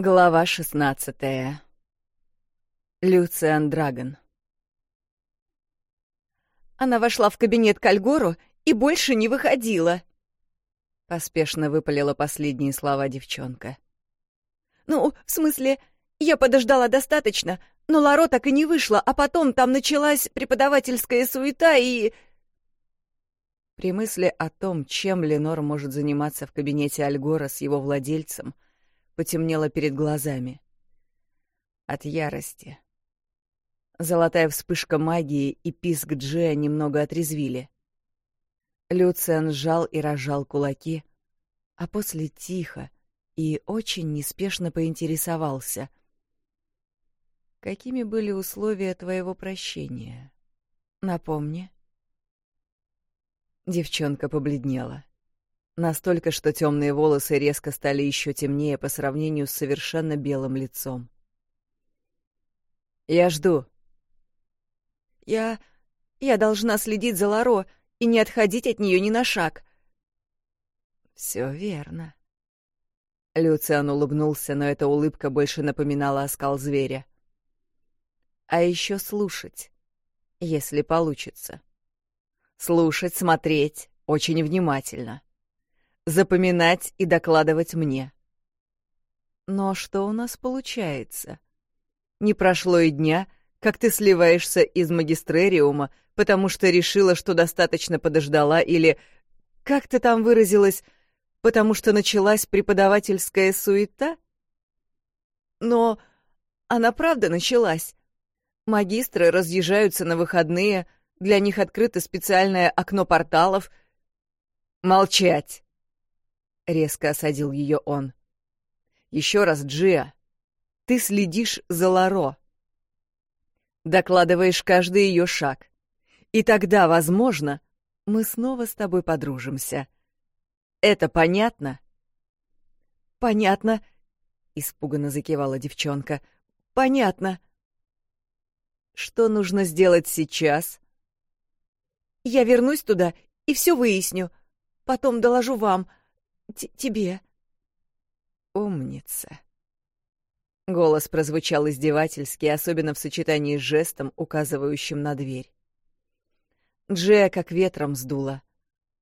Глава 16. Люциан Драгон. Она вошла в кабинет к Альгору и больше не выходила. Поспешно выпалила последние слова девчонка. Ну, в смысле, я подождала достаточно, но Ларо так и не вышла, а потом там началась преподавательская суета и... При мысли о том, чем Ленор может заниматься в кабинете Альгора с его владельцем, — потемнело перед глазами. От ярости. Золотая вспышка магии и писк Джея немного отрезвили. Люциан сжал и разжал кулаки, а после тихо и очень неспешно поинтересовался. «Какими были условия твоего прощения? Напомни». Девчонка побледнела. Настолько, что темные волосы резко стали еще темнее по сравнению с совершенно белым лицом. «Я жду». «Я... я должна следить за Ларо и не отходить от нее ни на шаг». Все верно». Люциан улыбнулся, но эта улыбка больше напоминала оскал зверя. «А еще слушать, если получится. Слушать, смотреть, очень внимательно» запоминать и докладывать мне. Но что у нас получается? Не прошло и дня, как ты сливаешься из магистрериума, потому что решила, что достаточно подождала, или, как ты там выразилась, потому что началась преподавательская суета? Но она правда началась. Магистры разъезжаются на выходные, для них открыто специальное окно порталов. «Молчать!» резко осадил ее он. Еще раз, Джиа, ты следишь за Ларо. Докладываешь каждый ее шаг. И тогда, возможно, мы снова с тобой подружимся. Это понятно? Понятно, испуганно закивала девчонка. Понятно. Что нужно сделать сейчас? Я вернусь туда и все выясню. Потом доложу вам, тебе». «Умница». Голос прозвучал издевательски, особенно в сочетании с жестом, указывающим на дверь. Джея как ветром сдуло,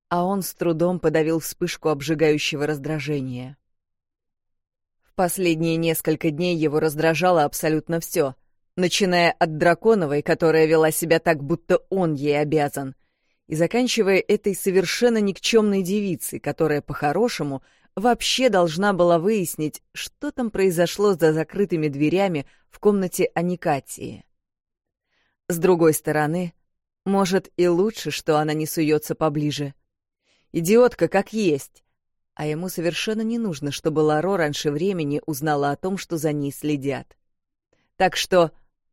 а он с трудом подавил вспышку обжигающего раздражения. В последние несколько дней его раздражало абсолютно все, начиная от Драконовой, которая вела себя так, будто он ей обязан — и заканчивая этой совершенно никчемной девицей, которая по-хорошему вообще должна была выяснить, что там произошло за закрытыми дверями в комнате Аникатии. С другой стороны, может, и лучше, что она не суется поближе. Идиотка как есть. А ему совершенно не нужно, чтобы Ларо раньше времени узнала о том, что за ней следят. Так что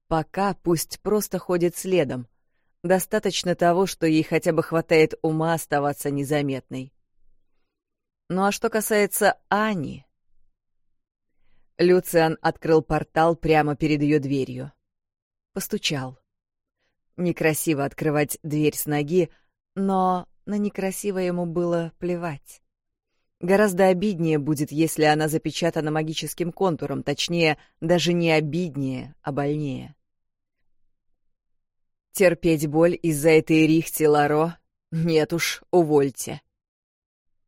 пока пусть просто ходит следом, достаточно того, что ей хотя бы хватает ума оставаться незаметной. Ну а что касается Ани... Люциан открыл портал прямо перед ее дверью. Постучал. Некрасиво открывать дверь с ноги, но на некрасиво ему было плевать. Гораздо обиднее будет, если она запечатана магическим контуром, точнее, даже не обиднее, а больнее. — терпеть боль из-за этой рихти Ларо нет уж, увольте.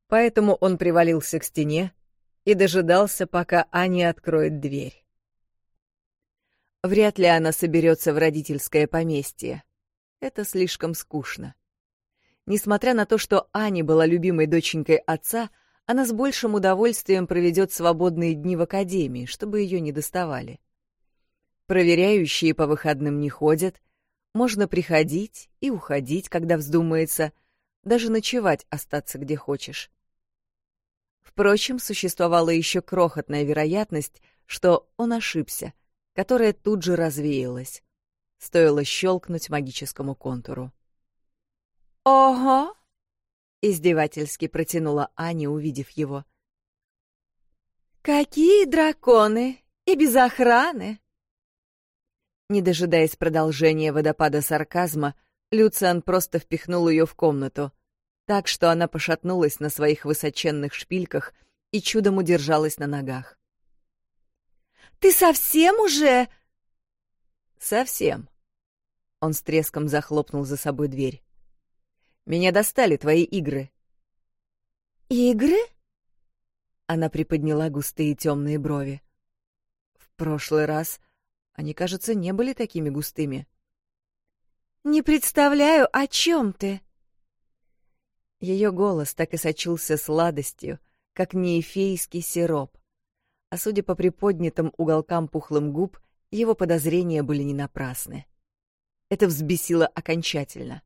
Поэтому он привалился к стене и дожидался, пока Аня откроет дверь. Вряд ли она соберется в родительское поместье. Это слишком скучно. Несмотря на то, что Аня была любимой доченькой отца, она с большим удовольствием проведет свободные дни в академии, чтобы ее не доставали. Проверяющие по выходным не ходят, можно приходить и уходить, когда вздумается, даже ночевать остаться где хочешь. Впрочем, существовала еще крохотная вероятность, что он ошибся, которая тут же развеялась. Стоило щелкнуть магическому контуру. «Ого!» — издевательски протянула Аня, увидев его. «Какие драконы! И без охраны!» Не дожидаясь продолжения водопада сарказма, Люциан просто впихнул ее в комнату, так что она пошатнулась на своих высоченных шпильках и чудом удержалась на ногах. «Ты совсем уже...» «Совсем». Он с треском захлопнул за собой дверь. «Меня достали твои игры». «Игры?» Она приподняла густые темные брови. «В прошлый раз они, кажется, не были такими густыми. «Не представляю, о чем ты!» Ее голос так и сочился сладостью, как неэфейский сироп. А судя по приподнятым уголкам пухлым губ, его подозрения были не напрасны. Это взбесило окончательно.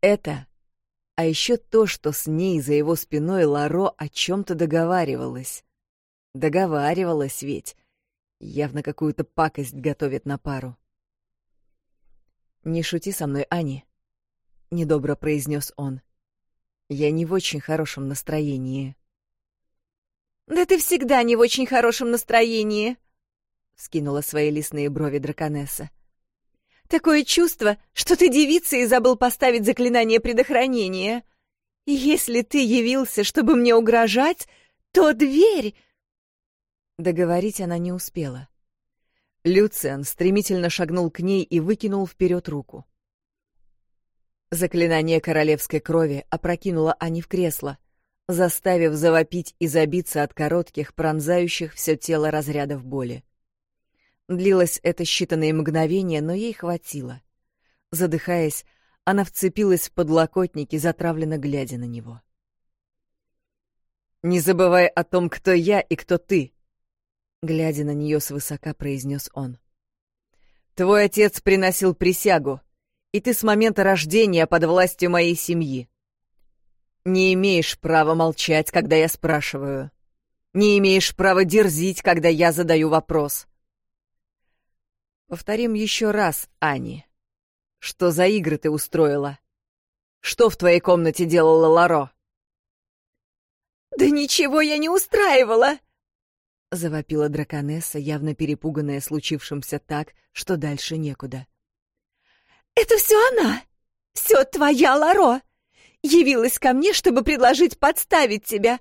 Это, а еще то, что с ней за его спиной Ларо о чем-то договаривалась. Договаривалась ведь, явно какую-то пакость готовит на пару. «Не шути со мной, Ани», — недобро произнес он. «Я не в очень хорошем настроении». «Да ты всегда не в очень хорошем настроении», — Скинула свои лесные брови драконесса. «Такое чувство, что ты девица и забыл поставить заклинание предохранения. если ты явился, чтобы мне угрожать, то дверь...» Договорить она не успела. Люциан стремительно шагнул к ней и выкинул вперед руку. Заклинание королевской крови опрокинуло Ани в кресло, заставив завопить и забиться от коротких, пронзающих все тело разрядов боли. Длилось это считанные мгновения, но ей хватило. Задыхаясь, она вцепилась в подлокотники, затравленно глядя на него. «Не забывай о том, кто я и кто ты», глядя на нее свысока, произнес он. Твой отец приносил присягу, и ты с момента рождения под властью моей семьи. Не имеешь права молчать, когда я спрашиваю. Не имеешь права дерзить, когда я задаю вопрос. Повторим еще раз, Ани. Что за игры ты устроила? Что в твоей комнате делала Ларо? Да ничего я не устраивала, — завопила драконесса, явно перепуганная случившимся так, что дальше некуда. «Это все она! Все твоя, Ларо! Явилась ко мне, чтобы предложить подставить тебя,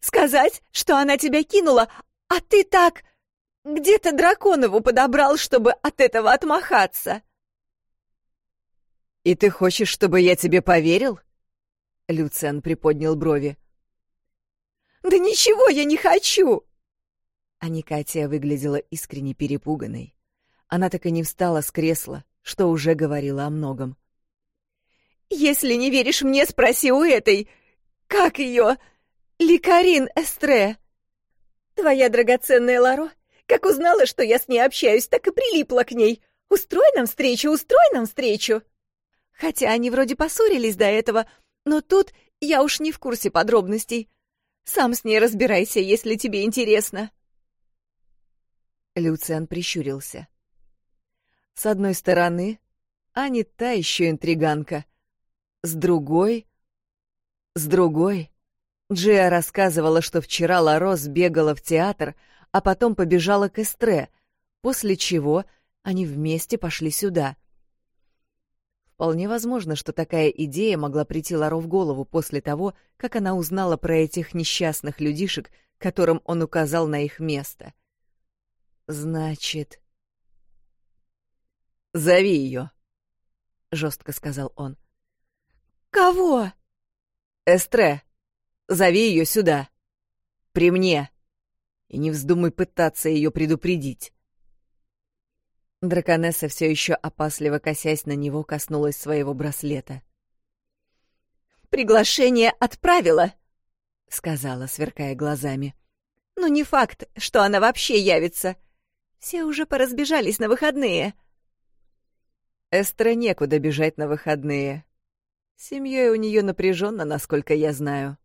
сказать, что она тебя кинула, а ты так где-то Драконову подобрал, чтобы от этого отмахаться!» «И ты хочешь, чтобы я тебе поверил?» Люцен приподнял брови. «Да ничего я не хочу!» А Катя выглядела искренне перепуганной. Она так и не встала с кресла, что уже говорила о многом. «Если не веришь мне, спроси у этой... Как ее? Ликарин Эстре!» «Твоя драгоценная Ларо, как узнала, что я с ней общаюсь, так и прилипла к ней. Устрой нам встречу, устрой нам встречу!» Хотя они вроде поссорились до этого, но тут я уж не в курсе подробностей. Сам с ней разбирайся, если тебе интересно. Люциан прищурился. С одной стороны, Ани та еще интриганка. С другой... С другой... Джиа рассказывала, что вчера Ларос бегала в театр, а потом побежала к Эстре, после чего они вместе пошли сюда. Вполне возможно, что такая идея могла прийти Ларо в голову после того, как она узнала про этих несчастных людишек, которым он указал на их место. Значит... «Зови ее», — жестко сказал он. «Кого?» «Эстре, зови ее сюда. При мне. И не вздумай пытаться ее предупредить». Драконесса, все еще опасливо косясь на него, коснулась своего браслета. «Приглашение отправила», — сказала, сверкая глазами. «Но «Ну, не факт, что она вообще явится. Все уже поразбежались на выходные. Эстре некуда бежать на выходные. С семьей у нее напряженно, насколько я знаю.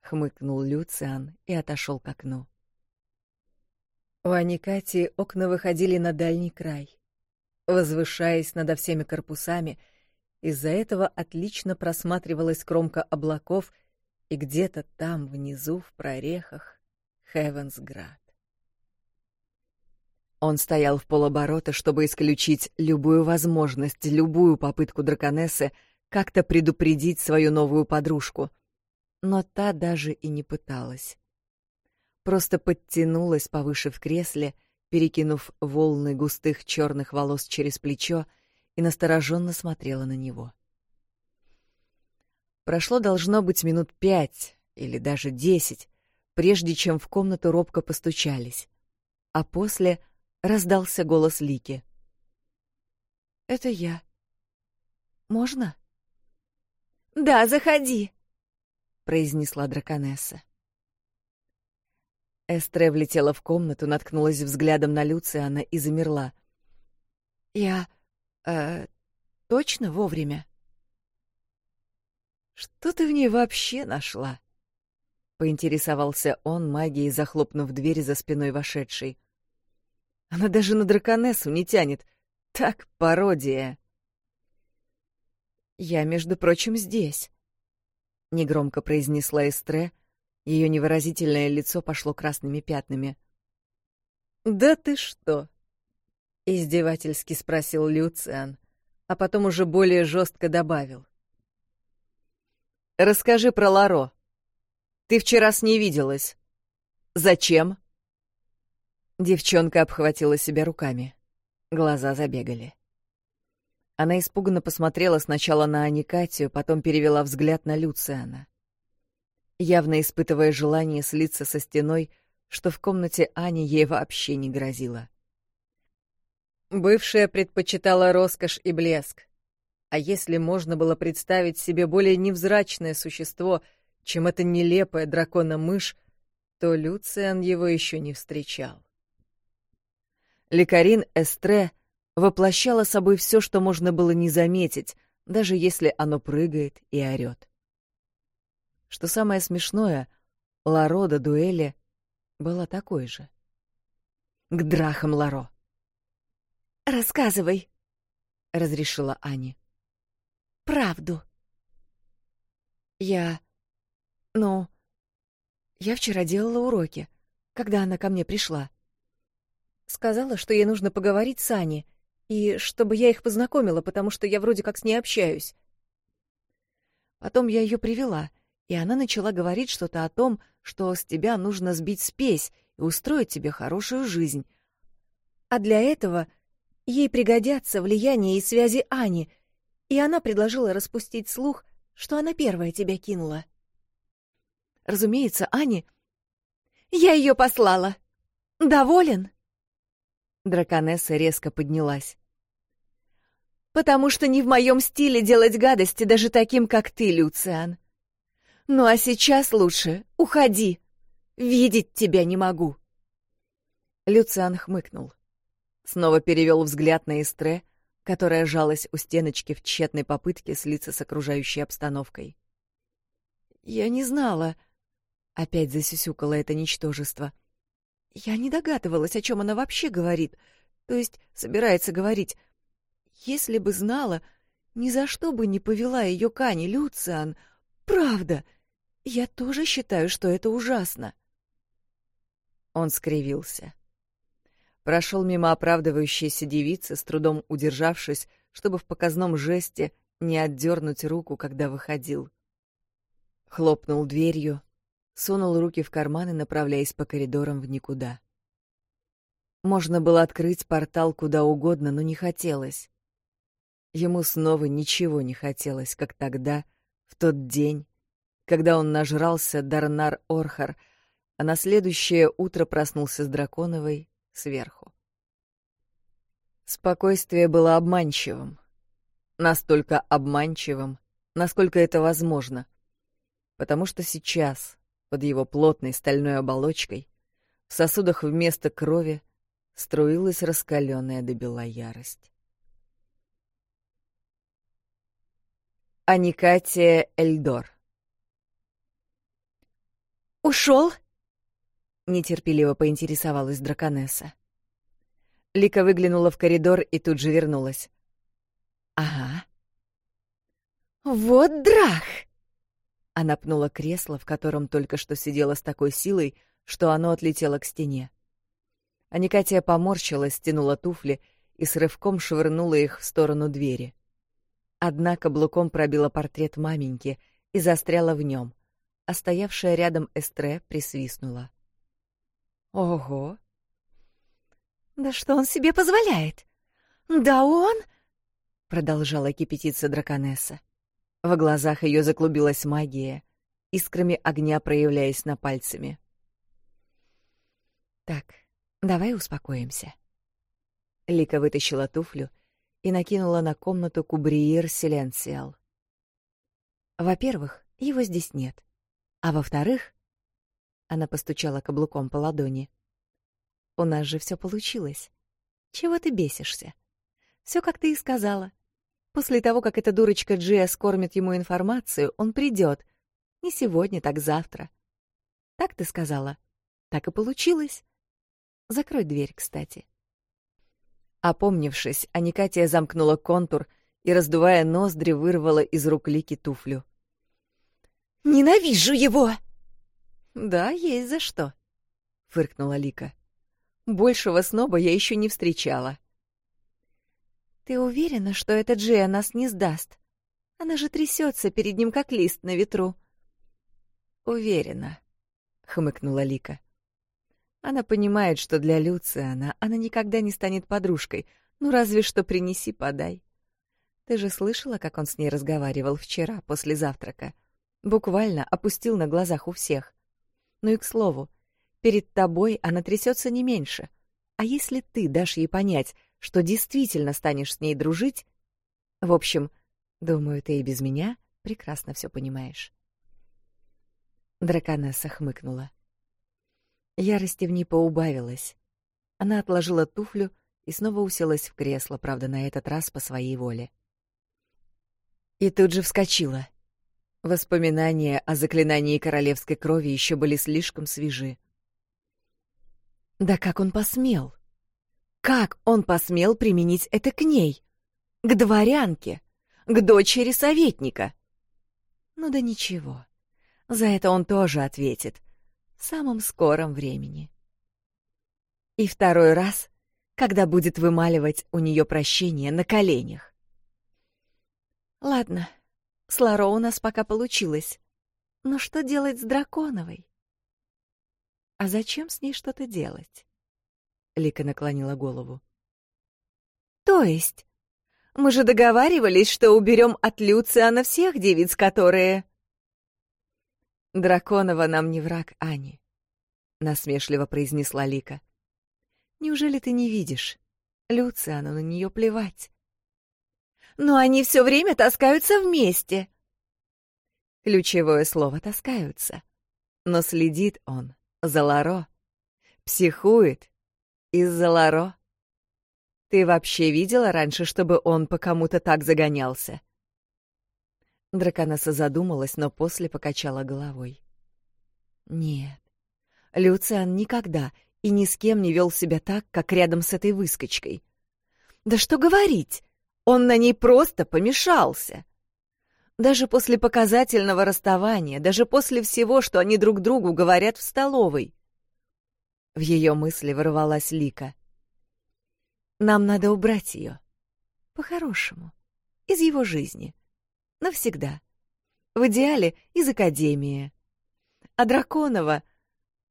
Хмыкнул Люциан и отошел к окну. У Аникати окна выходили на дальний край, возвышаясь над всеми корпусами. Из-за этого отлично просматривалась кромка облаков, и где-то там внизу в прорехах Хевенсград. Он стоял в полоборота, чтобы исключить любую возможность, любую попытку драконессы как-то предупредить свою новую подружку. Но та даже и не пыталась. Просто подтянулась повыше в кресле, перекинув волны густых черных волос через плечо и настороженно смотрела на него. Прошло, должно быть, минут пять или даже десять, прежде чем в комнату робко постучались, а после — раздался голос Лики. Это я. Можно? Да, заходи, произнесла драконесса. Эстре влетела в комнату, наткнулась взглядом на Люциана и замерла. Я э точно вовремя. Что ты в ней вообще нашла? поинтересовался он магией, захлопнув дверь за спиной вошедшей. Она даже на драконессу не тянет. Так пародия. «Я, между прочим, здесь», — негромко произнесла Эстре. Ее невыразительное лицо пошло красными пятнами. «Да ты что?» — издевательски спросил Люциан, а потом уже более жестко добавил. «Расскажи про Ларо. Ты вчера с ней виделась. Зачем?» Девчонка обхватила себя руками. Глаза забегали. Она испуганно посмотрела сначала на Аникатию, потом перевела взгляд на Люциана. Явно испытывая желание слиться со стеной, что в комнате Ани ей вообще не грозило. Бывшая предпочитала роскошь и блеск. А если можно было представить себе более невзрачное существо, чем эта нелепая дракона-мышь, то Люциан его еще не встречал. Лекарин Эстре воплощала собой все, что можно было не заметить, даже если оно прыгает и орет. Что самое смешное, Ларо дуэли была такой же. «К драхам, Ларо!» «Рассказывай!» — разрешила Ани. «Правду!» «Я... ну... Я вчера делала уроки, когда она ко мне пришла. Сказала, что ей нужно поговорить с Аней, и чтобы я их познакомила, потому что я вроде как с ней общаюсь. Потом я ее привела, и она начала говорить что-то о том, что с тебя нужно сбить спесь и устроить тебе хорошую жизнь. А для этого ей пригодятся влияние и связи Ани, и она предложила распустить слух, что она первая тебя кинула. Разумеется, Ани... Я ее послала. Доволен? Драконесса резко поднялась. «Потому что не в моем стиле делать гадости даже таким, как ты, Люциан. Ну а сейчас лучше уходи. Видеть тебя не могу». Люциан хмыкнул. Снова перевел взгляд на Эстре, которая жалась у стеночки в тщетной попытке слиться с окружающей обстановкой. «Я не знала...» — опять засюсюкало это ничтожество — я не догадывалась, о чем она вообще говорит, то есть собирается говорить. Если бы знала, ни за что бы не повела ее к Ане Люциан. Правда! Я тоже считаю, что это ужасно. Он скривился. Прошел мимо оправдывающейся девицы, с трудом удержавшись, чтобы в показном жесте не отдернуть руку, когда выходил. Хлопнул дверью, сунул руки в карманы, направляясь по коридорам в никуда. Можно было открыть портал куда угодно, но не хотелось. Ему снова ничего не хотелось, как тогда, в тот день, когда он нажрался Дарнар Орхар, а на следующее утро проснулся с Драконовой сверху. Спокойствие было обманчивым. Настолько обманчивым, насколько это возможно. Потому что сейчас, под его плотной стальной оболочкой, в сосудах вместо крови струилась раскаленная добела ярость. Аникатия Эльдор «Ушел?» — нетерпеливо поинтересовалась драконесса. Лика выглянула в коридор и тут же вернулась. «Ага». «Вот драх!» Она пнула кресло, в котором только что сидела с такой силой, что оно отлетело к стене. Аникатия поморщилась, стянула туфли и с рывком швырнула их в сторону двери. Одна каблуком пробила портрет маменьки и застряла в нем, а стоявшая рядом Эстре присвистнула. «Ого!» «Да что он себе позволяет? Да он...» — продолжала кипятиться драконесса. В глазах ее заклубилась магия, искрами огня проявляясь на пальцами. «Так, давай успокоимся». Лика вытащила туфлю и накинула на комнату кубриер Селенциал. «Во-первых, его здесь нет. А во-вторых...» Она постучала каблуком по ладони. «У нас же все получилось. Чего ты бесишься? Все, как ты и сказала. После того, как эта дурочка Джия скормит ему информацию, он придет. Не сегодня, так завтра. Так ты сказала. Так и получилось. Закрой дверь, кстати. Опомнившись, Аникатия замкнула контур и, раздувая ноздри, вырвала из рук Лики туфлю. «Ненавижу его!» «Да, есть за что», — фыркнула Лика. «Большего сноба я еще не встречала». Ты уверена, что эта Джия нас не сдаст? Она же трясется перед ним, как лист на ветру. Уверена, хмыкнула Лика. Она понимает, что для Люциана она никогда не станет подружкой, ну разве что принеси, подай. Ты же слышала, как он с ней разговаривал вчера после завтрака? Буквально опустил на глазах у всех. Ну и к слову, перед тобой она трясется не меньше. А если ты дашь ей понять, что действительно станешь с ней дружить. В общем, думаю, ты и без меня прекрасно все понимаешь. Драконесса хмыкнула. Ярости в ней поубавилась. Она отложила туфлю и снова уселась в кресло, правда, на этот раз по своей воле. И тут же вскочила. Воспоминания о заклинании королевской крови еще были слишком свежи. Да как он посмел? Как он посмел применить это к ней? К дворянке? К дочери советника? Ну да ничего. За это он тоже ответит. В самом скором времени. И второй раз, когда будет вымаливать у нее прощение на коленях. Ладно, с Ларо у нас пока получилось. Но что делать с драконовой? А зачем с ней что-то делать? Лика наклонила голову. То есть мы же договаривались, что уберем от Люциана всех девиц, которые Драконова нам не враг, Ани, насмешливо произнесла Лика. Неужели ты не видишь? Люциану на нее плевать. Но они все время таскаются вместе. Ключевое слово таскаются. Но следит он за Ларо, психует из-за Ларо? Ты вообще видела раньше, чтобы он по кому-то так загонялся? Драконесса задумалась, но после покачала головой. Нет. Люциан никогда и ни с кем не вел себя так, как рядом с этой выскочкой. Да что говорить! Он на ней просто помешался. Даже после показательного расставания, даже после всего, что они друг другу говорят в столовой — в ее мысли ворвалась Лика. «Нам надо убрать ее. По-хорошему. Из его жизни. Навсегда. В идеале из Академии. А Драконова...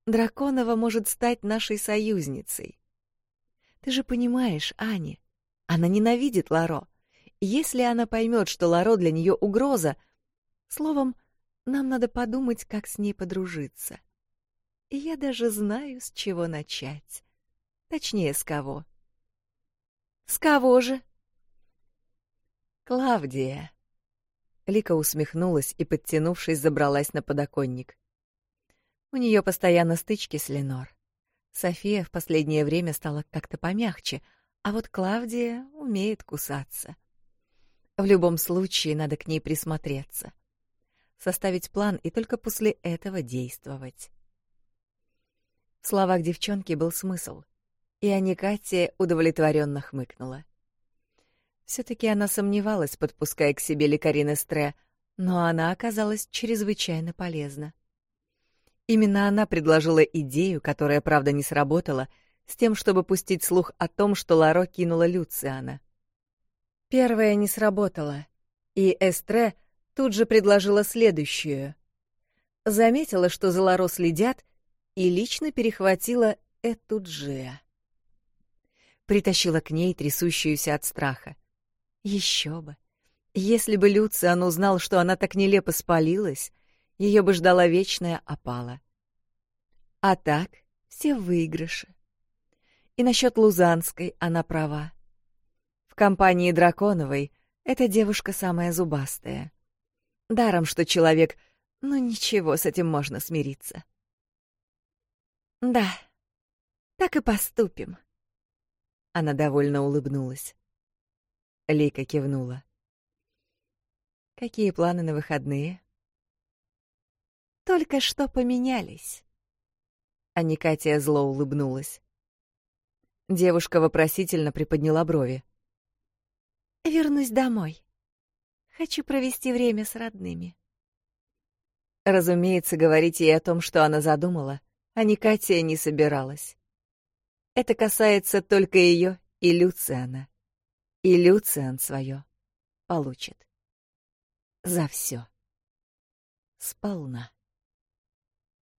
Драконова может стать нашей союзницей. Ты же понимаешь, Ани, она ненавидит Ларо. Если она поймет, что Ларо для нее угроза... Словом, нам надо подумать, как с ней подружиться» и я даже знаю, с чего начать. Точнее, с кого. С кого же? Клавдия. Лика усмехнулась и, подтянувшись, забралась на подоконник. У нее постоянно стычки с Ленор. София в последнее время стала как-то помягче, а вот Клавдия умеет кусаться. В любом случае надо к ней присмотреться, составить план и только после этого действовать. В словах девчонки был смысл, и Аникатия удовлетворенно хмыкнула. все таки она сомневалась, подпуская к себе Лекарин Эстре, но она оказалась чрезвычайно полезна. Именно она предложила идею, которая, правда, не сработала, с тем, чтобы пустить слух о том, что Ларо кинула Люциана. Первая не сработала, и Эстре тут же предложила следующую. Заметила, что за Ларо следят, и лично перехватила эту Джея. Притащила к ней трясущуюся от страха. Еще бы! Если бы Люциан узнал, что она так нелепо спалилась, ее бы ждала вечная опала. А так все выигрыши. И насчет Лузанской она права. В компании Драконовой эта девушка самая зубастая. Даром, что человек, но ну, ничего, с этим можно смириться. Да, так и поступим. Она довольно улыбнулась. Лика кивнула. Какие планы на выходные? Только что поменялись. А Никатия зло улыбнулась. Девушка вопросительно приподняла брови. Вернусь домой. Хочу провести время с родными. Разумеется, говорить ей о том, что она задумала, Аникатия не собиралась. Это касается только ее и Люциана. И Люциан свое получит. За все. Сполна.